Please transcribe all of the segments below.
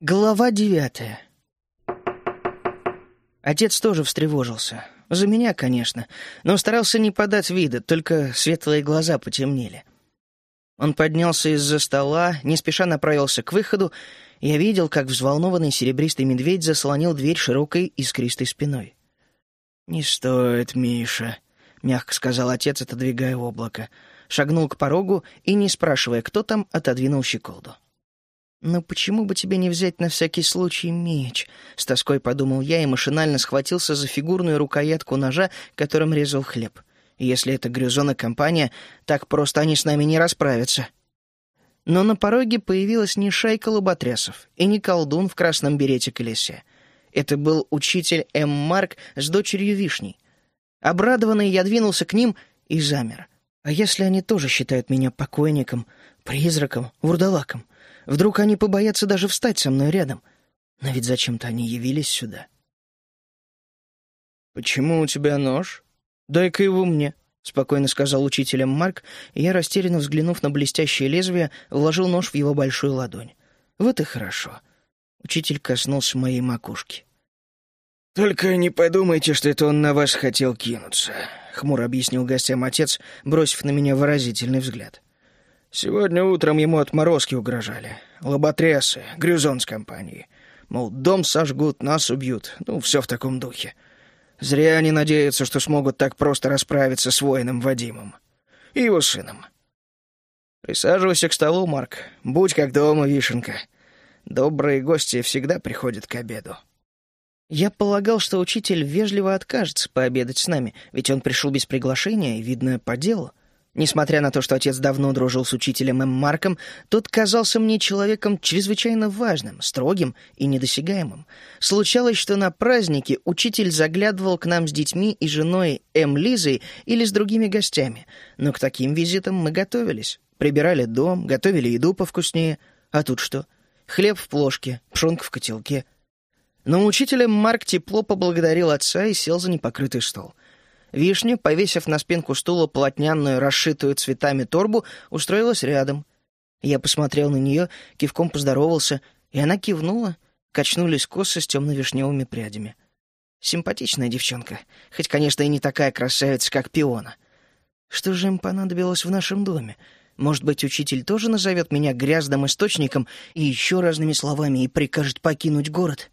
Глава девятая. Отец тоже встревожился. За меня, конечно, но старался не подать вида, только светлые глаза потемнели. Он поднялся из-за стола, не спеша направился к выходу, я видел, как взволнованный серебристый медведь заслонил дверь широкой искристой спиной. «Не стоит, Миша», — мягко сказал отец, отодвигая облако. Шагнул к порогу и, не спрашивая, кто там, отодвинул щеколду. «Но почему бы тебе не взять на всякий случай меч?» — с тоской подумал я и машинально схватился за фигурную рукоятку ножа, которым резал хлеб. «Если это грюзона компания, так просто они с нами не расправятся». Но на пороге появилась не шайка лоботрясов и не колдун в красном берете-колесе. Это был учитель М. Марк с дочерью Вишней. Обрадованный, я двинулся к ним и замер. А если они тоже считают меня покойником, призраком, вурдалаком? Вдруг они побоятся даже встать со мной рядом. Но ведь зачем-то они явились сюда. «Почему у тебя нож? Дай-ка его мне», — спокойно сказал учителем Марк, и я, растерянно взглянув на блестящее лезвие, вложил нож в его большую ладонь. «Вот и хорошо». Учитель коснулся моей макушки. «Только не подумайте, что это он на вас хотел кинуться», — хмуро объяснил гостям отец, бросив на меня выразительный взгляд. Сегодня утром ему отморозки угрожали. Лоботрясы, Грюзон с компанией. Мол, дом сожгут, нас убьют. Ну, все в таком духе. Зря они надеются, что смогут так просто расправиться с воином Вадимом. И его сыном. Присаживайся к столу, Марк. Будь как дома, вишенка. Добрые гости всегда приходят к обеду. Я полагал, что учитель вежливо откажется пообедать с нами, ведь он пришел без приглашения и, видно, по делу. Несмотря на то, что отец давно дружил с учителем М. Марком, тот казался мне человеком чрезвычайно важным, строгим и недосягаемым. Случалось, что на празднике учитель заглядывал к нам с детьми и женой М. Лизой или с другими гостями, но к таким визитам мы готовились. Прибирали дом, готовили еду повкуснее. А тут что? Хлеб в плошке, пшенка в котелке. Но учитель Марк тепло поблагодарил отца и сел за непокрытый стол — Вишня, повесив на спинку стула полотняную, расшитую цветами торбу, устроилась рядом. Я посмотрел на нее, кивком поздоровался, и она кивнула. Качнулись косы с темно-вишневыми прядями. Симпатичная девчонка, хоть, конечно, и не такая красавица, как пиона. Что же им понадобилось в нашем доме? Может быть, учитель тоже назовет меня грязным источником и еще разными словами и прикажет покинуть город?»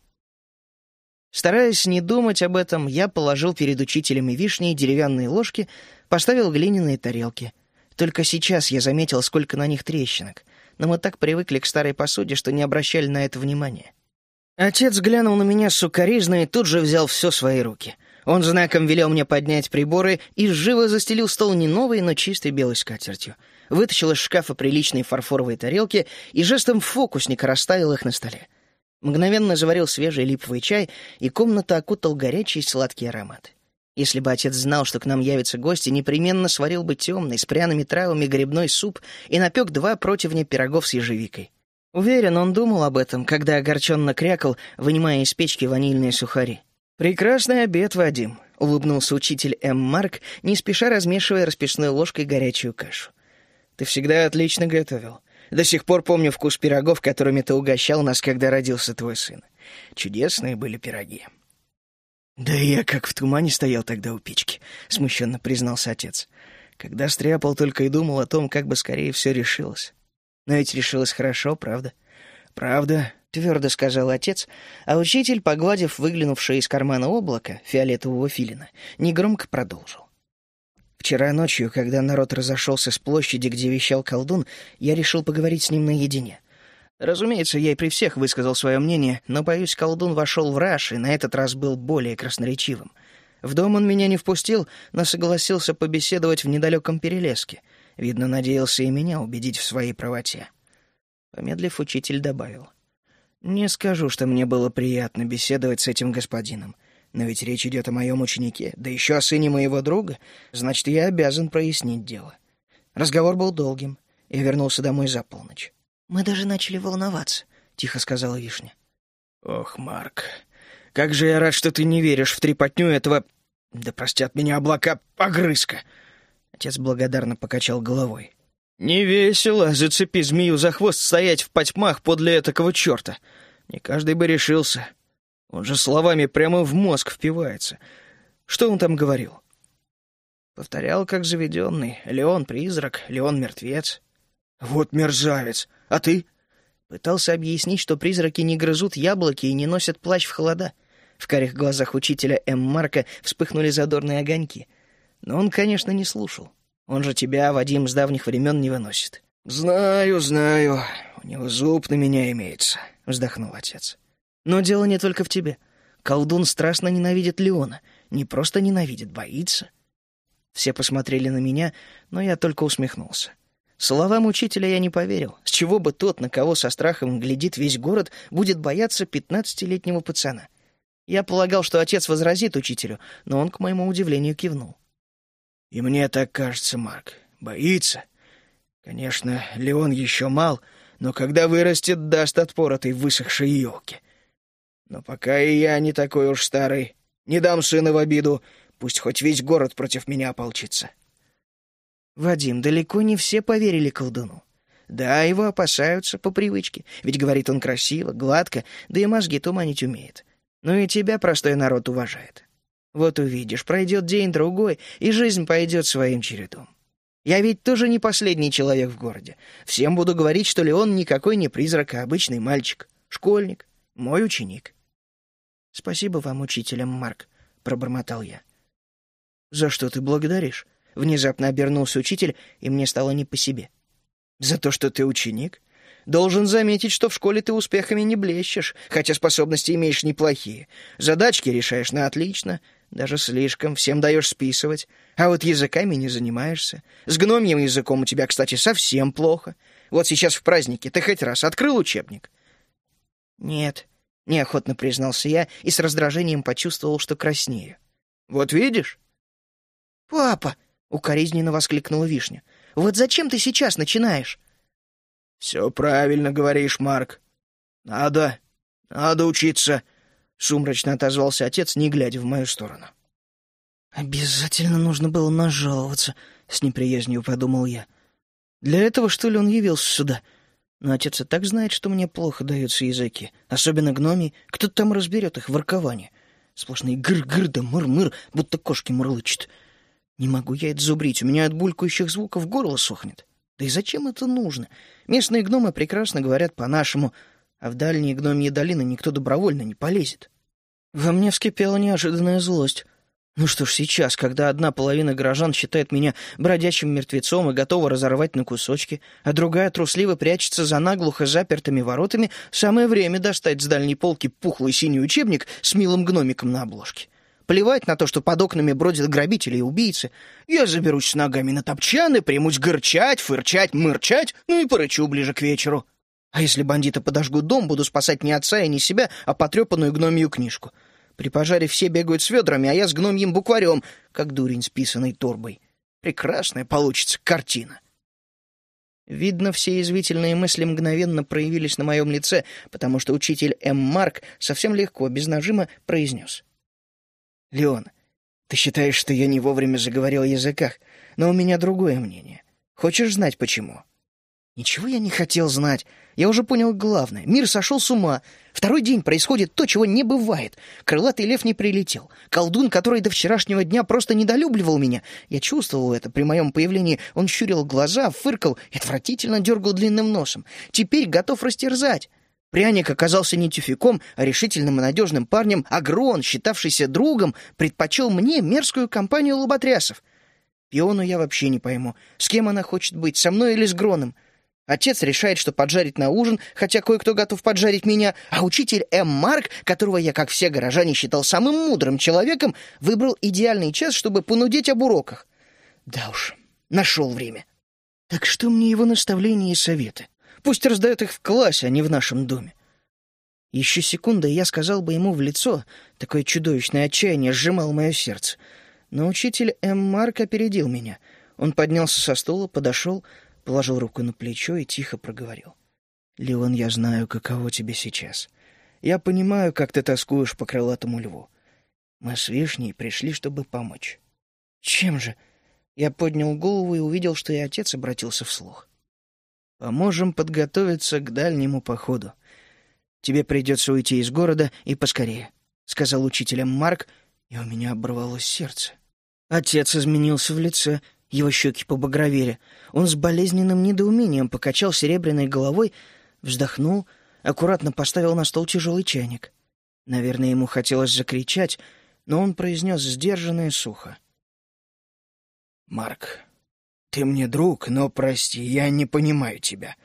Стараясь не думать об этом, я положил перед учителем и вишней деревянные ложки, поставил глиняные тарелки. Только сейчас я заметил, сколько на них трещинок. Но мы так привыкли к старой посуде, что не обращали на это внимания. Отец глянул на меня сукоризно и тут же взял все свои руки. Он знаком велел мне поднять приборы и живо застелил стол не новой, но чистой белой скатертью. Вытащил из шкафа приличные фарфоровые тарелки и жестом фокусника расставил их на столе. Мгновенно заварил свежий липовый чай, и комната окутал горячий сладкий аромат. Если бы отец знал, что к нам явятся гости, непременно сварил бы темный, с пряными травами грибной суп и напек два противня пирогов с ежевикой. Уверен, он думал об этом, когда огорченно крякал, вынимая из печки ванильные сухари. «Прекрасный обед, Вадим», — улыбнулся учитель М. Марк, не спеша размешивая расписной ложкой горячую кашу. «Ты всегда отлично готовил. До сих пор помню вкус пирогов, которыми ты угощал нас, когда родился твой сын. Чудесные были пироги. «Да я как в тумане стоял тогда у печки», — смущенно признался отец. «Когда стряпал, только и думал о том, как бы скорее все решилось. Но ведь решилось хорошо, правда?» «Правда», — твердо сказал отец, а учитель, погладив выглянувшее из кармана облако фиолетового филина, негромко продолжил. Вчера ночью, когда народ разошелся с площади, где вещал колдун, я решил поговорить с ним наедине. Разумеется, я и при всех высказал свое мнение, но, боюсь, колдун вошел в раж и на этот раз был более красноречивым. В дом он меня не впустил, но согласился побеседовать в недалеком перелеске. Видно, надеялся и меня убедить в своей правоте. Помедлив, учитель добавил. «Не скажу, что мне было приятно беседовать с этим господином. Но ведь речь идет о моем ученике, да еще о сыне моего друга, значит, я обязан прояснить дело. Разговор был долгим. Я вернулся домой за полночь. «Мы даже начали волноваться», — тихо сказала Вишня. «Ох, Марк, как же я рад, что ты не веришь в трепотню этого... Да простят меня облака, огрызка!» Отец благодарно покачал головой. «Не весело, зацепи змею за хвост, стоять в потьмах подле этакого черта. Не каждый бы решился. Он же словами прямо в мозг впивается. Что он там говорил? Повторял, как заведенный. Леон — призрак, Леон — мертвец. Вот мерзавец. А ты? Пытался объяснить, что призраки не грызут яблоки и не носят плащ в холода. В карих глазах учителя М. Марка вспыхнули задорные огоньки. Но он, конечно, не слушал. Он же тебя, Вадим, с давних времен не выносит. «Знаю, знаю. У него зуб на меня имеется», — вздохнул отец. «Но дело не только в тебе. Колдун страстно ненавидит Леона. Не просто ненавидит, боится». Все посмотрели на меня, но я только усмехнулся. Словам учителя я не поверил. С чего бы тот, на кого со страхом глядит весь город, будет бояться пятнадцатилетнего пацана? Я полагал, что отец возразит учителю, но он, к моему удивлению, кивнул. «И мне так кажется, Марк. Боится. Конечно, Леон еще мал, но когда вырастет, даст отпор этой высохшей елке. Но пока и я не такой уж старый. Не дам сына в обиду, пусть хоть весь город против меня ополчится». Вадим, далеко не все поверили колдуну. Да, его опасаются по привычке, ведь говорит он красиво, гладко, да и мозги туманить умеет. Но и тебя простой народ уважает. Вот увидишь, пройдет день-другой, и жизнь пойдет своим чередом. Я ведь тоже не последний человек в городе. Всем буду говорить, что Леон никакой не призрак, а обычный мальчик, школьник, мой ученик. «Спасибо вам, учителям, Марк», — пробормотал я. «За что ты благодаришь?» Внезапно обернулся учитель, и мне стало не по себе. «За то, что ты ученик? Должен заметить, что в школе ты успехами не блещешь, хотя способности имеешь неплохие. Задачки решаешь на отлично, даже слишком, всем даешь списывать. А вот языками не занимаешься. С гномьим языком у тебя, кстати, совсем плохо. Вот сейчас в празднике ты хоть раз открыл учебник?» «Нет», — неохотно признался я и с раздражением почувствовал, что краснею. «Вот видишь?» «Папа!» — укоризненно воскликнула Вишня. «Вот зачем ты сейчас начинаешь?» «Все правильно говоришь, Марк. Надо, надо учиться», — сумрачно отозвался отец, не глядя в мою сторону. «Обязательно нужно было нажаловаться», — с неприязнью подумал я. «Для этого, что ли, он явился сюда?» Но отец так знает, что мне плохо даются языки, особенно гномий. Кто там разберет их воркование? Сплошные гыр-гыр да мыр-мыр, будто кошки мурлычут. Не могу я это зубрить, у меня от булькающих звуков горло сохнет. Да и зачем это нужно? Местные гномы прекрасно говорят по-нашему, а в дальние гномьи долины никто добровольно не полезет. Во мне вскипела неожиданная злость. Ну что ж, сейчас, когда одна половина горожан считает меня бродячим мертвецом и готова разорвать на кусочки, а другая трусливо прячется за наглухо запертыми воротами, самое время достать с дальней полки пухлый синий учебник с милым гномиком на обложке. Плевать на то, что под окнами бродят грабители и убийцы. Я заберусь с ногами на топчан и примусь горчать, фырчать, мырчать, ну и порычу ближе к вечеру. А если бандиты подожгут дом, буду спасать не отца и не себя, а потрепанную гномью книжку. При пожаре все бегают с ведрами, а я с гномьим букварем, как дурень с писаной торбой. Прекрасная получится картина. Видно, все язвительные мысли мгновенно проявились на моем лице, потому что учитель М. Марк совсем легко, без нажима, произнес — «Леон, ты считаешь, что я не вовремя заговорил о языках, но у меня другое мнение. Хочешь знать, почему?» «Ничего я не хотел знать. Я уже понял главное. Мир сошел с ума. Второй день происходит то, чего не бывает. Крылатый лев не прилетел. Колдун, который до вчерашнего дня просто недолюбливал меня. Я чувствовал это при моем появлении. Он щурил глаза, фыркал и отвратительно дергал длинным носом. Теперь готов растерзать. Пряник оказался не тюфяком, а решительным и надежным парнем, а Грон, считавшийся другом, предпочел мне мерзкую компанию лоботрясов. Пиону я вообще не пойму, с кем она хочет быть, со мной или с Гроном. Отец решает, что поджарить на ужин, хотя кое-кто готов поджарить меня, а учитель М. Марк, которого я, как все горожане, считал самым мудрым человеком, выбрал идеальный час, чтобы понудеть об уроках. Да уж, нашел время. Так что мне его наставления и советы? Пусть раздает их в классе, а не в нашем доме. Еще секунда, и я сказал бы ему в лицо, такое чудовищное отчаяние сжимало мое сердце. Но учитель М. Марк опередил меня. Он поднялся со стула, подошел, положил руку на плечо и тихо проговорил. «Леон, я знаю, каково тебе сейчас. Я понимаю, как ты тоскуешь по крылатому льву. Мы с Вишней пришли, чтобы помочь». «Чем же?» Я поднял голову и увидел, что и отец обратился вслух. Поможем подготовиться к дальнему походу. Тебе придется уйти из города и поскорее», — сказал учителям Марк, и у меня оборвалось сердце. Отец изменился в лице, его щеки побагровели. Он с болезненным недоумением покачал серебряной головой, вздохнул, аккуратно поставил на стол тяжелый чайник. Наверное, ему хотелось закричать, но он произнес сдержанно и сухо. «Марк, ты мне друг, но, прости, я не понимаю тебя.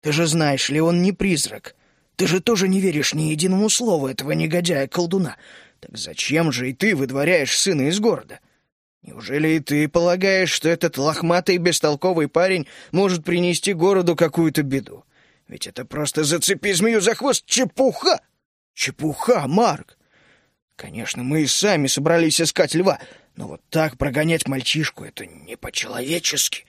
Ты же знаешь ли, он не призрак. Ты же тоже не веришь ни единому слову этого негодяя-колдуна. Так зачем же и ты выдворяешь сына из города? Неужели и ты полагаешь, что этот лохматый бестолковый парень может принести городу какую-то беду? Ведь это просто зацепи змею за хвост чепуха! Чепуха, Марк! Конечно, мы и сами собрались искать льва, но вот так прогонять мальчишку — это не по-человечески.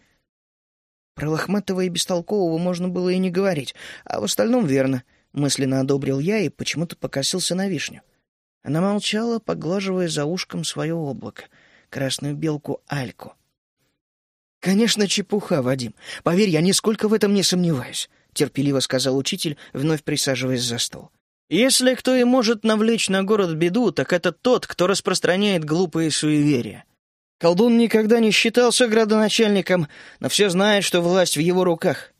Про лохматого и бестолкового можно было и не говорить, а в остальном верно. Мысленно одобрил я и почему-то покосился на вишню. Она молчала, поглаживая за ушком свое облако, красную белку Альку. «Конечно, чепуха, Вадим. Поверь, я нисколько в этом не сомневаюсь», — терпеливо сказал учитель, вновь присаживаясь за стол. «Если кто и может навлечь на город беду, так это тот, кто распространяет глупые суеверия. Колдун никогда не считался градоначальником, но все знают, что власть в его руках.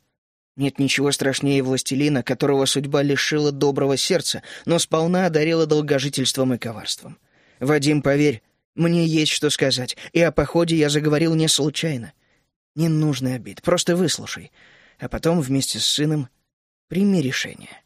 Нет ничего страшнее властелина, которого судьба лишила доброго сердца, но сполна одарила долгожительством и коварством. Вадим, поверь, мне есть что сказать, и о походе я заговорил не случайно. Не нужно обид, просто выслушай, а потом вместе с сыном прими решение.